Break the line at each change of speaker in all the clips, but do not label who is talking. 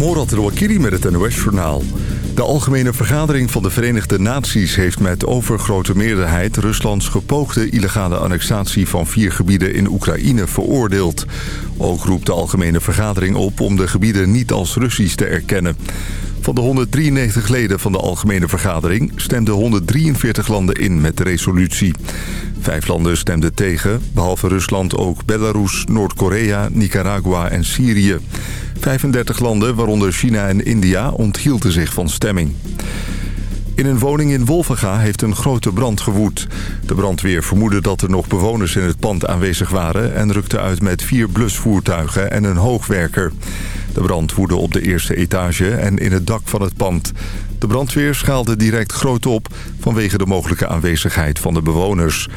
Morat Rouakiri met het NOS-journaal. De Algemene Vergadering van de Verenigde Naties heeft met overgrote meerderheid... Ruslands gepoogde illegale annexatie van vier gebieden in Oekraïne veroordeeld. Ook roept de Algemene Vergadering op om de gebieden niet als Russisch te erkennen. Van de 193 leden van de Algemene Vergadering stemden 143 landen in met de resolutie. Vijf landen stemden tegen, behalve Rusland ook Belarus, Noord-Korea, Nicaragua en Syrië. 35 landen, waaronder China en India, onthielden zich van stemming. In een woning in Wolvenga heeft een grote brand gewoed. De brandweer vermoedde dat er nog bewoners in het pand aanwezig waren... en rukte uit met vier blusvoertuigen en een hoogwerker. De brand woedde op de eerste etage en in het dak van het pand. De brandweer schaalde direct groot op vanwege de mogelijke aanwezigheid van de bewoners.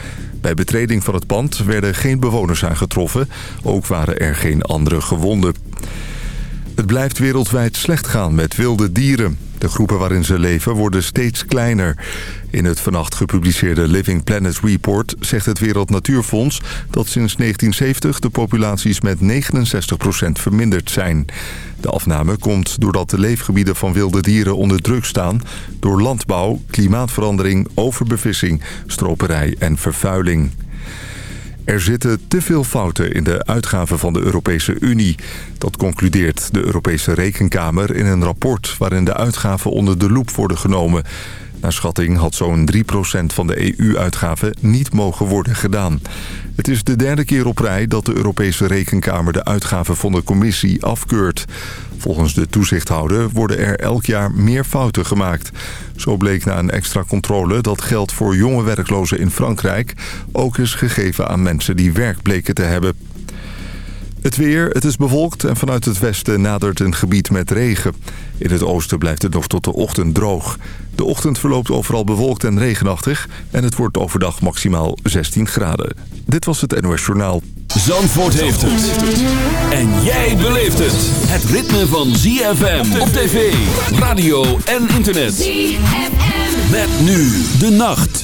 Bij betreding van het pand werden geen bewoners aangetroffen. Ook waren er geen andere gewonden. Het blijft wereldwijd slecht gaan met wilde dieren. De groepen waarin ze leven worden steeds kleiner. In het vannacht gepubliceerde Living Planet Report zegt het Wereld Natuurfonds... dat sinds 1970 de populaties met 69% verminderd zijn. De afname komt doordat de leefgebieden van wilde dieren onder druk staan... door landbouw, klimaatverandering, overbevissing, stroperij en vervuiling. Er zitten te veel fouten in de uitgaven van de Europese Unie. Dat concludeert de Europese Rekenkamer in een rapport... waarin de uitgaven onder de loep worden genomen. Naar schatting had zo'n 3% van de EU-uitgaven niet mogen worden gedaan. Het is de derde keer op rij dat de Europese Rekenkamer de uitgaven van de commissie afkeurt. Volgens de toezichthouder worden er elk jaar meer fouten gemaakt. Zo bleek na een extra controle dat geld voor jonge werklozen in Frankrijk... ook is gegeven aan mensen die werk bleken te hebben. Het weer, het is bewolkt en vanuit het westen nadert een gebied met regen. In het oosten blijft het nog tot de ochtend droog. De ochtend verloopt overal bewolkt en regenachtig... en het wordt overdag maximaal 16 graden. Dit was het NOS Journaal.
Zandvoort heeft het. En jij beleeft het. Het ritme van ZFM op tv, radio en internet. ZFM. Met nu de nacht.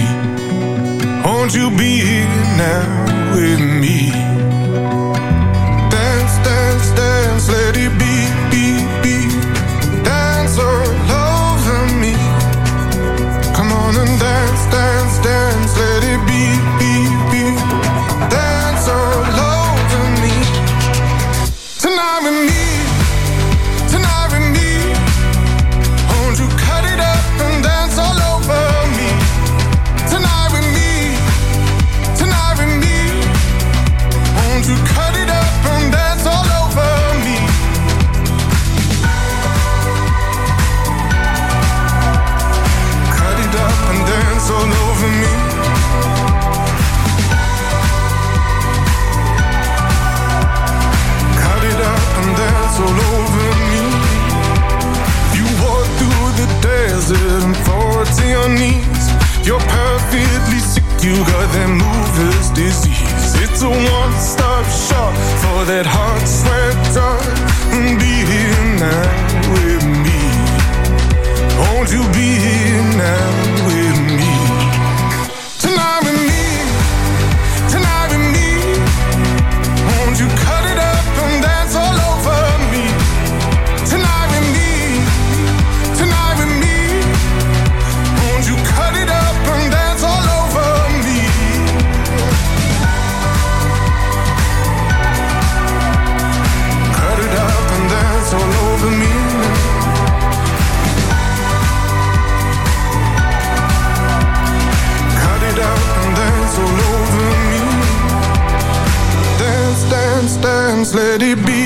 you be here now with me. You're perfectly sick, you got that mover's disease. It's a one stop shop for that hot sweat drug. Be here now with me. Won't you be here now let it be,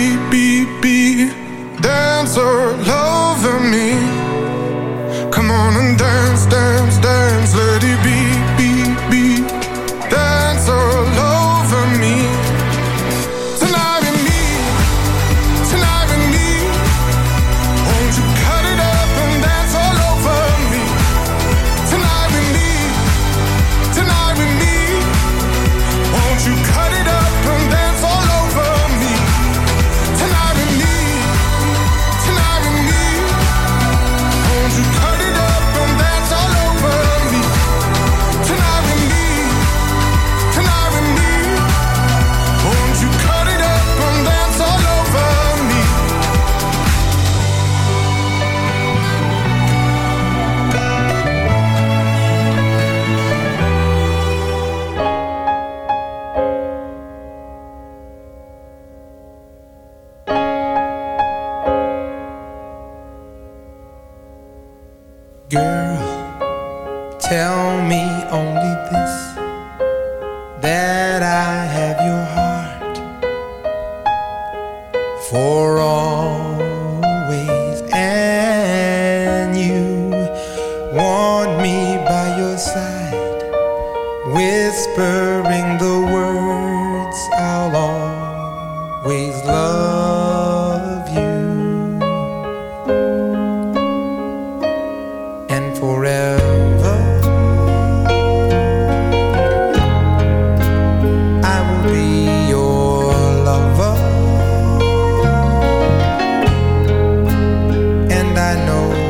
I know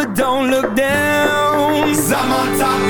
but
don't look
down. Cause I'm on top.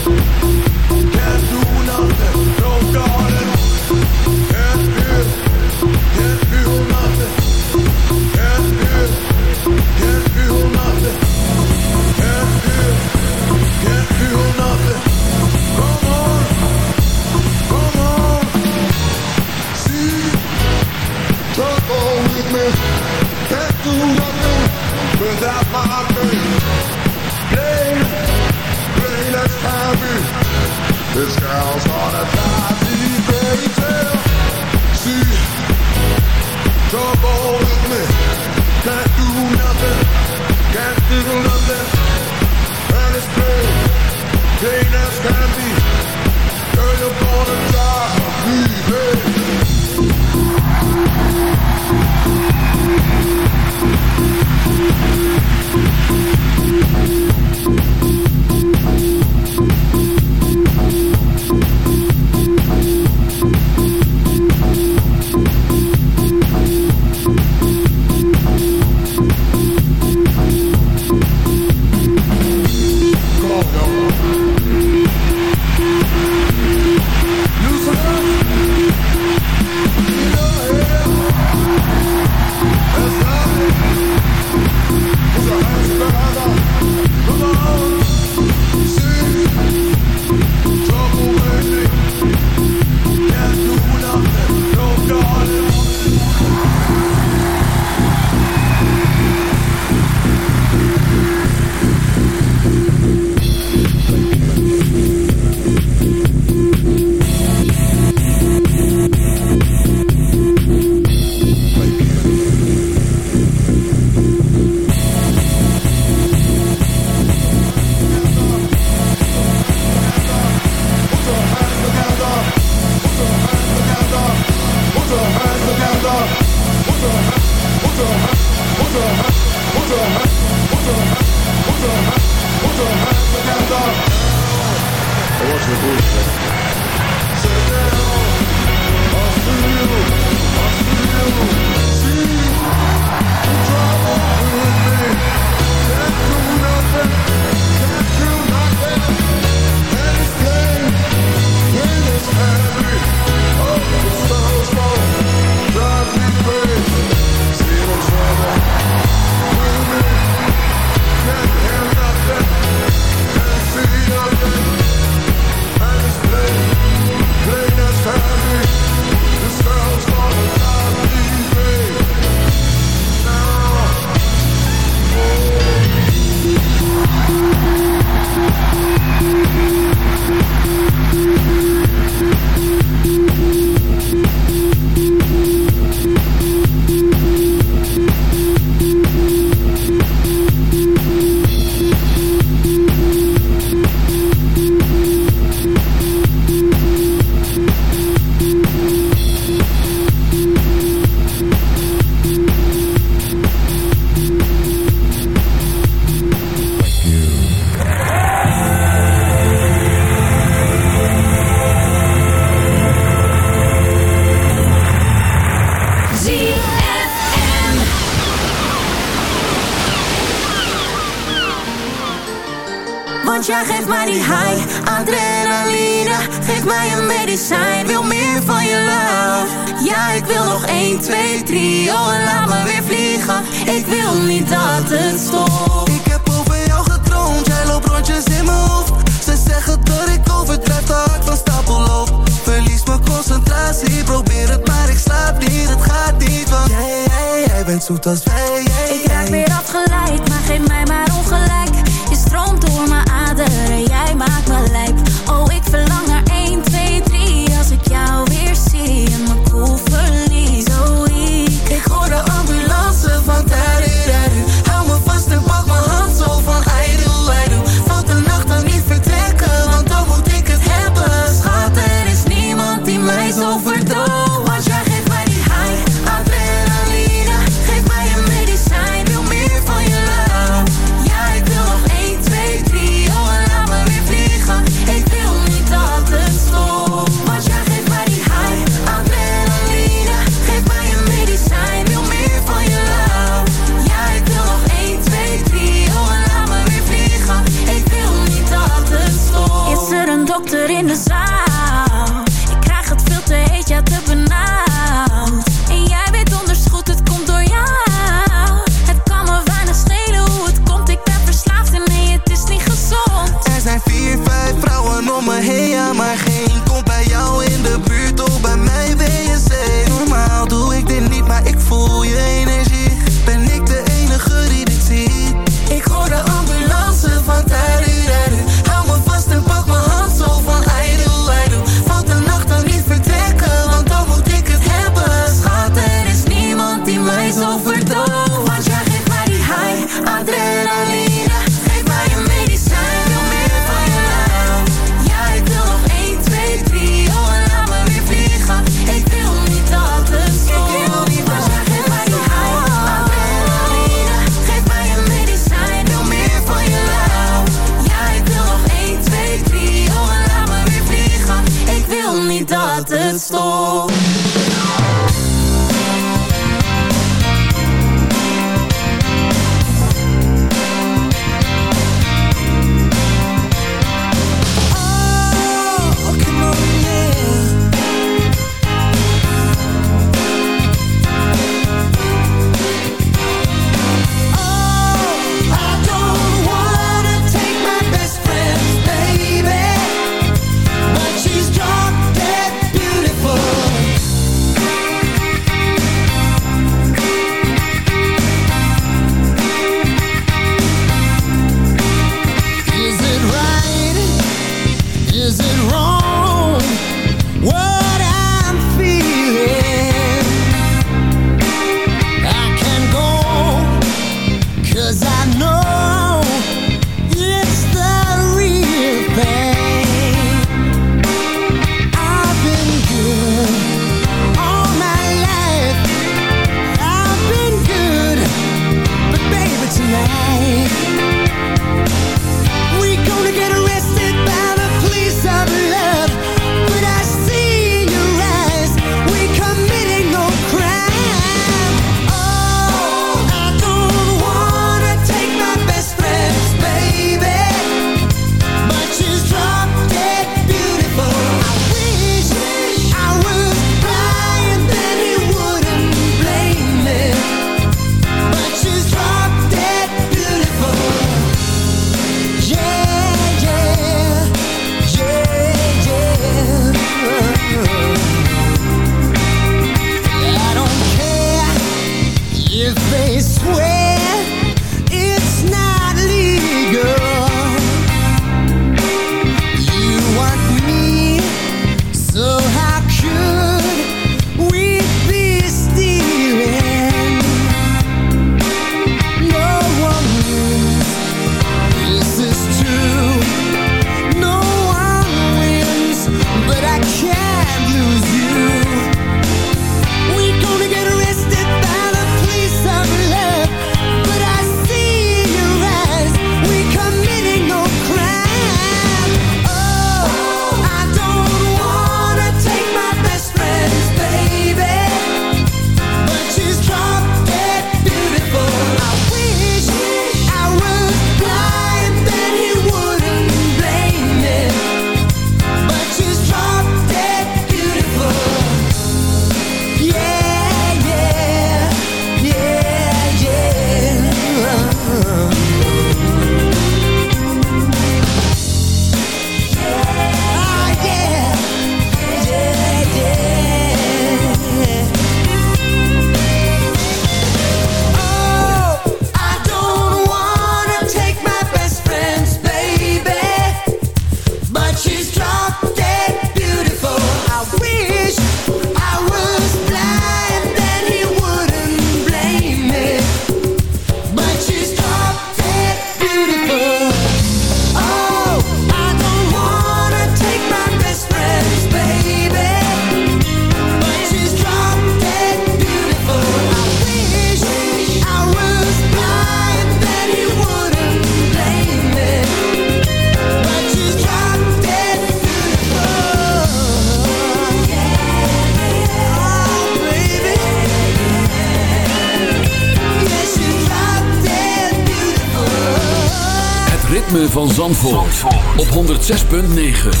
106.9